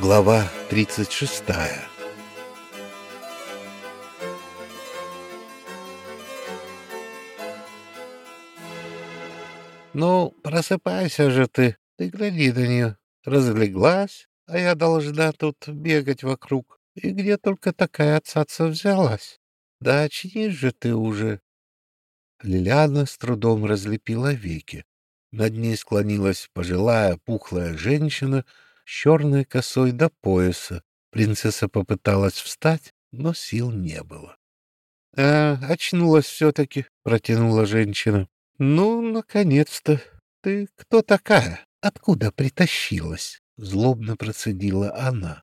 Глава 36 «Ну, просыпайся же ты, ты гляди на нее. Разлеглась, а я должна тут бегать вокруг. И где только такая отцаца взялась? Да очнись же ты уже!» Лилиана с трудом разлепила веки. Над ней склонилась пожилая пухлая женщина черной косой до пояса. Принцесса попыталась встать, но сил не было. — А, очнулась все-таки, — протянула женщина. — Ну, наконец-то. Ты кто такая? Откуда притащилась? — злобно процедила она.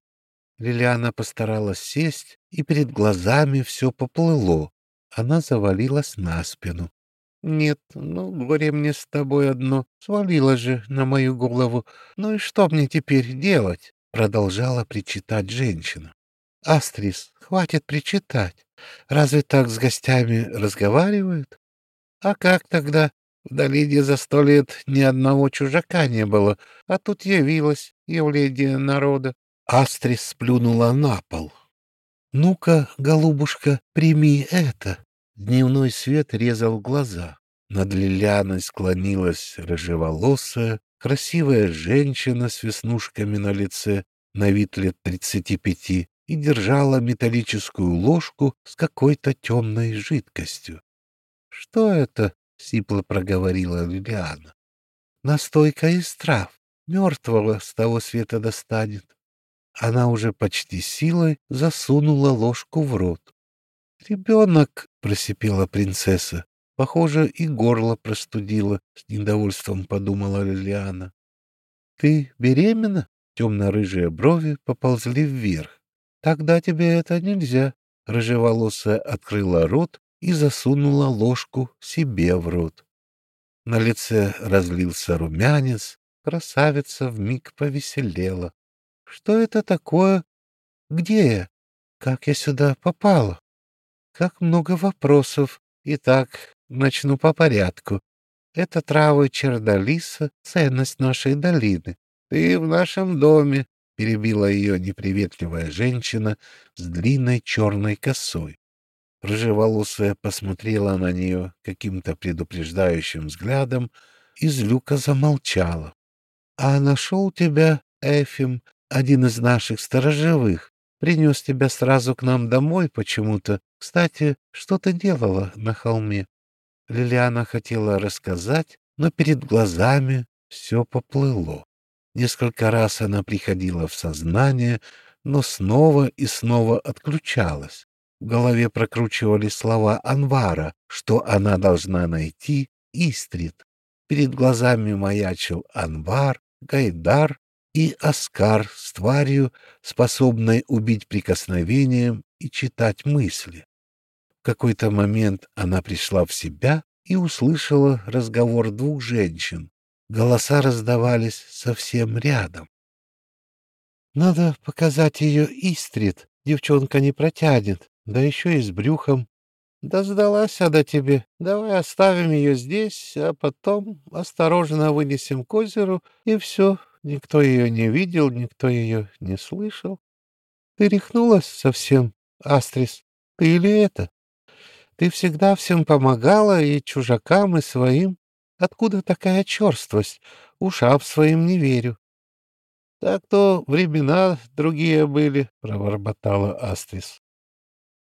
Лилиана постаралась сесть, и перед глазами все поплыло. Она завалилась на спину. Нет, ну, горе мне с тобой одно. Свалило же на мою голову. Ну и что мне теперь делать? Продолжала причитать женщина. Астрис, хватит причитать. Разве так с гостями разговаривают? А как тогда? В долине за сто лет ни одного чужака не было, а тут явилась явление народа. Астрис сплюнула на пол. «Ну-ка, голубушка, прими это!» Дневной свет резал глаза. Над Лилианой склонилась рыжеволосая, красивая женщина с веснушками на лице, на вид лет тридцати пяти, и держала металлическую ложку с какой-то темной жидкостью. — Что это? — сипло проговорила Лилиана. — Настойка из трав. Мертвого с того света достанет. Она уже почти силой засунула ложку в рот. «Ребенок!» — просипела принцесса. Похоже, и горло простудило, — с недовольством подумала Лилиана. «Ты беременна?» Темно-рыжие брови поползли вверх. «Тогда тебе это нельзя». Рыжеволосая открыла рот и засунула ложку себе в рот. На лице разлился румянец, красавица вмиг повеселела. «Что это такое? Где я? Как я сюда попала?» Как много вопросов. Итак, начну по порядку. Это травы чердолиса, ценность нашей долины. Ты в нашем доме, — перебила ее неприветливая женщина с длинной черной косой. Рыжеволосая посмотрела на нее каким-то предупреждающим взглядом, и злюка замолчала. — А нашел тебя, Эфим, один из наших сторожевых. Принес тебя сразу к нам домой почему-то. Кстати, что ты делала на холме?» Лилиана хотела рассказать, но перед глазами все поплыло. Несколько раз она приходила в сознание, но снова и снова отключалась. В голове прокручивали слова Анвара, что она должна найти Истрит. Перед глазами маячил Анвар, Гайдар и Оскар с тварью, способной убить прикосновением и читать мысли. В какой-то момент она пришла в себя и услышала разговор двух женщин. Голоса раздавались совсем рядом. «Надо показать ее Истрит, девчонка не протянет, да еще и с брюхом. Да сдалась она тебе, давай оставим ее здесь, а потом осторожно вынесем к озеру, и все, Никто ее не видел, никто ее не слышал. Ты рехнулась совсем, Астрис? Ты или это? Ты всегда всем помогала, и чужакам, и своим. Откуда такая черствость? Ушам своим не верю. — Так-то времена другие были, — проворботала Астрис.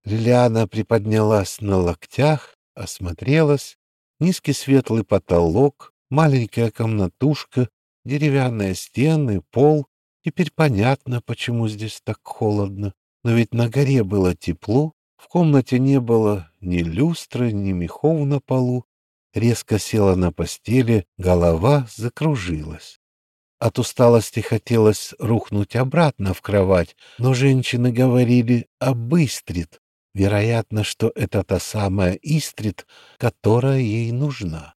Лилиана приподнялась на локтях, осмотрелась. Низкий светлый потолок, маленькая комнатушка, Деревянные стены, пол. Теперь понятно, почему здесь так холодно. Но ведь на горе было тепло, в комнате не было ни люстры, ни мехов на полу. Резко села на постели, голова закружилась. От усталости хотелось рухнуть обратно в кровать, но женщины говорили об Истрит. Вероятно, что это та самая Истрит, которая ей нужна.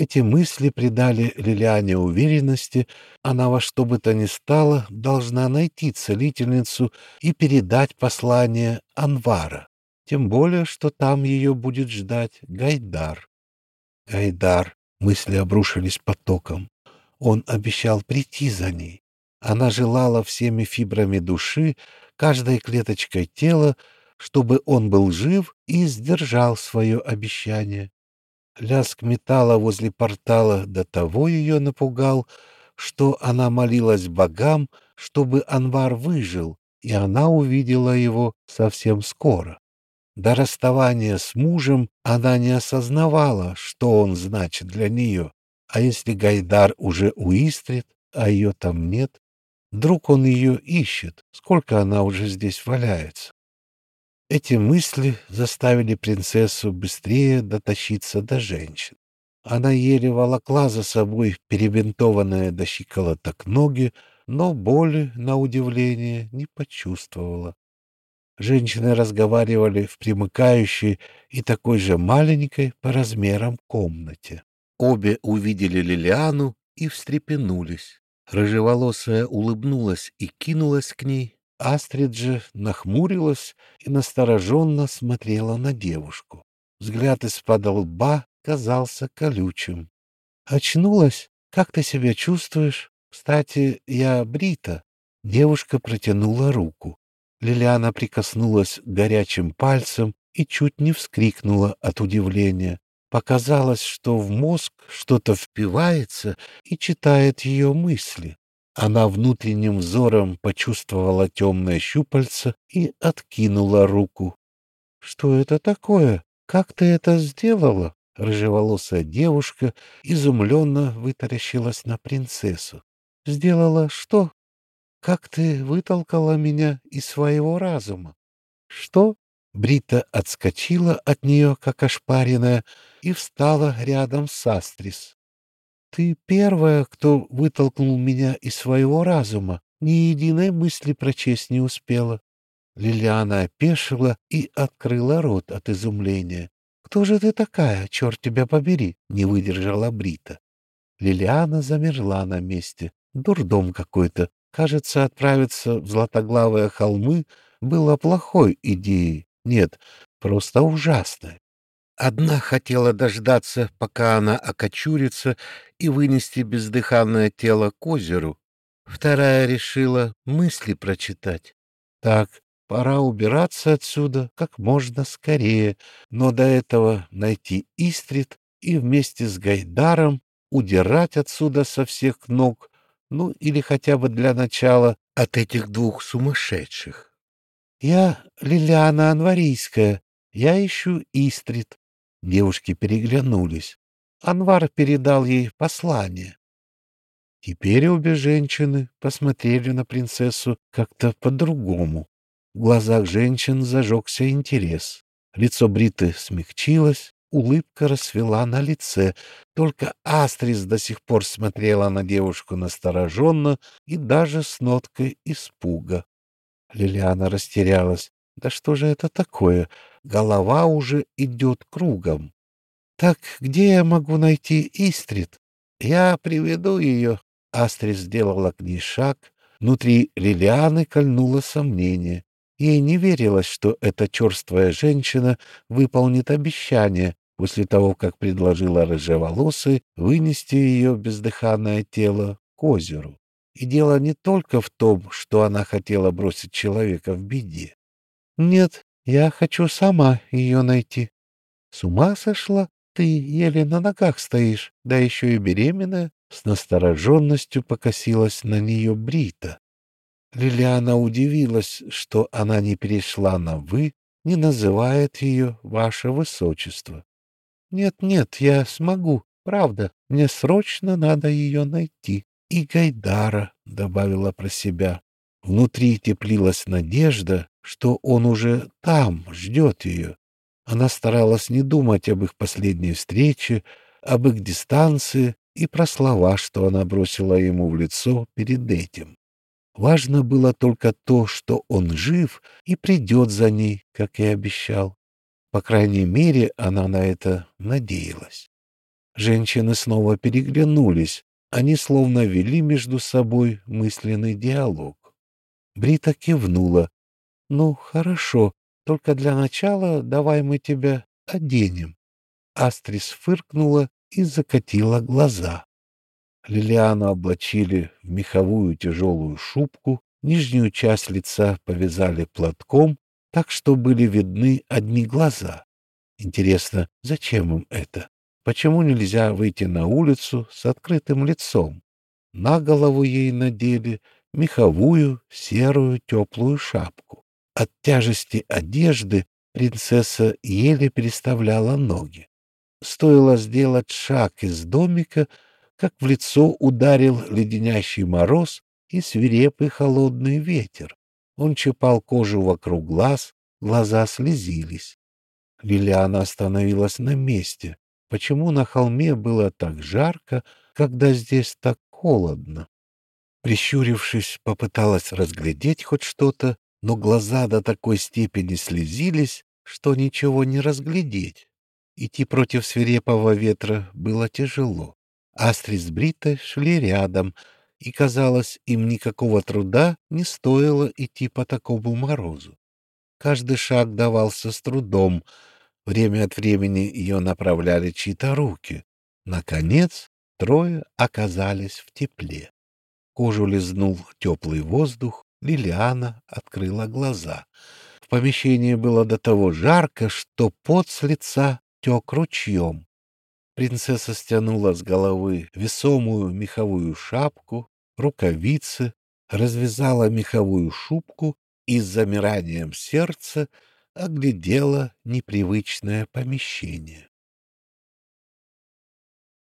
Эти мысли придали Лилиане уверенности, она во что бы то ни стало должна найти целительницу и передать послание Анвара, тем более, что там ее будет ждать Гайдар. Гайдар, мысли обрушились потоком. Он обещал прийти за ней. Она желала всеми фибрами души, каждой клеточкой тела, чтобы он был жив и сдержал свое обещание. Лязг металла возле портала до того ее напугал, что она молилась богам, чтобы Анвар выжил, и она увидела его совсем скоро. До расставания с мужем она не осознавала, что он значит для нее, а если Гайдар уже у Истрит, а ее там нет, вдруг он ее ищет, сколько она уже здесь валяется. Эти мысли заставили принцессу быстрее дотащиться до женщин. Она еле волокла за собой перебинтованные до щиколоток ноги, но боли, на удивление, не почувствовала. Женщины разговаривали в примыкающей и такой же маленькой по размерам комнате. Обе увидели Лилиану и встрепенулись. Рыжеволосая улыбнулась и кинулась к ней, Астрид же нахмурилась и настороженно смотрела на девушку. Взгляд из-под лба казался колючим. «Очнулась? Как ты себя чувствуешь? Кстати, я Брита». Девушка протянула руку. Лилиана прикоснулась горячим пальцем и чуть не вскрикнула от удивления. Показалось, что в мозг что-то впивается и читает ее мысли. Она внутренним взором почувствовала темное щупальце и откинула руку. — Что это такое? Как ты это сделала? Рыжеволосая девушка изумленно вытаращилась на принцессу. — Сделала что? Как ты вытолкала меня из своего разума? — Что? Брита отскочила от нее, как ошпаренная, и встала рядом с Астрис. Ты первая, кто вытолкнул меня из своего разума. Ни единой мысли прочесть не успела. Лилиана опешила и открыла рот от изумления. «Кто же ты такая, черт тебя побери?» — не выдержала Брита. Лилиана замерла на месте. Дурдом какой-то. Кажется, отправиться в Златоглавые холмы было плохой идеей. Нет, просто ужасной. Одна хотела дождаться, пока она окочурится, и вынести бездыханное тело к озеру. Вторая решила мысли прочитать. Так, пора убираться отсюда как можно скорее, но до этого найти Истрит и вместе с Гайдаром удирать отсюда со всех ног, ну или хотя бы для начала от этих двух сумасшедших. Я Лилиана Анварийская, я ищу Истрит, Девушки переглянулись. Анвар передал ей послание. Теперь обе женщины посмотрели на принцессу как-то по-другому. В глазах женщин зажегся интерес. Лицо Бриты смягчилось, улыбка расцвела на лице. Только Астрис до сих пор смотрела на девушку настороженно и даже с ноткой испуга. Лилиана растерялась. Да что же это такое? Голова уже идет кругом. Так где я могу найти Истрит? Я приведу ее. Астрид сделала к ней шаг. Внутри Лилианы кольнуло сомнение. Ей не верилось, что эта черствая женщина выполнит обещание после того, как предложила рыжеволосой вынести ее бездыханное тело к озеру. И дело не только в том, что она хотела бросить человека в беде. Нет, я хочу сама ее найти. С ума сошла? Ты еле на ногах стоишь, да еще и беременная. С настороженностью покосилась на нее Брита. Лилиана удивилась, что она не перешла на «вы», не называет ее «ваше высочество». «Нет-нет, я смогу, правда, мне срочно надо ее найти». «И Гайдара», — добавила про себя. Внутри теплилась надежда, что он уже там, ждет ее. Она старалась не думать об их последней встрече, об их дистанции и про слова, что она бросила ему в лицо перед этим. Важно было только то, что он жив и придет за ней, как и обещал. По крайней мере, она на это надеялась. Женщины снова переглянулись. Они словно вели между собой мысленный диалог. Брита кивнула, ну, хорошо, только для начала давай мы тебя оденем. Астрис фыркнула и закатила глаза. Лилиану облачили в меховую тяжелую шубку, нижнюю часть лица повязали платком, так что были видны одни глаза. Интересно, зачем им это? Почему нельзя выйти на улицу с открытым лицом? На голову ей надели меховую серую теплую шапку. От тяжести одежды принцесса еле переставляла ноги. Стоило сделать шаг из домика, как в лицо ударил леденящий мороз и свирепый холодный ветер. Он чипал кожу вокруг глаз, глаза слезились. Лилиана остановилась на месте. Почему на холме было так жарко, когда здесь так холодно? Прищурившись, попыталась разглядеть хоть что-то, но глаза до такой степени слезились, что ничего не разглядеть. Идти против свирепого ветра было тяжело. Астрид с Бритой шли рядом, и, казалось, им никакого труда не стоило идти по такому морозу. Каждый шаг давался с трудом. Время от времени ее направляли чьи-то руки. Наконец, трое оказались в тепле. Кожу лизнул теплый воздух, Лилиана открыла глаза. В помещении было до того жарко, что пот с лица тек ручьем. Принцесса стянула с головы весомую меховую шапку, рукавицы, развязала меховую шубку и с замиранием сердца оглядела непривычное помещение.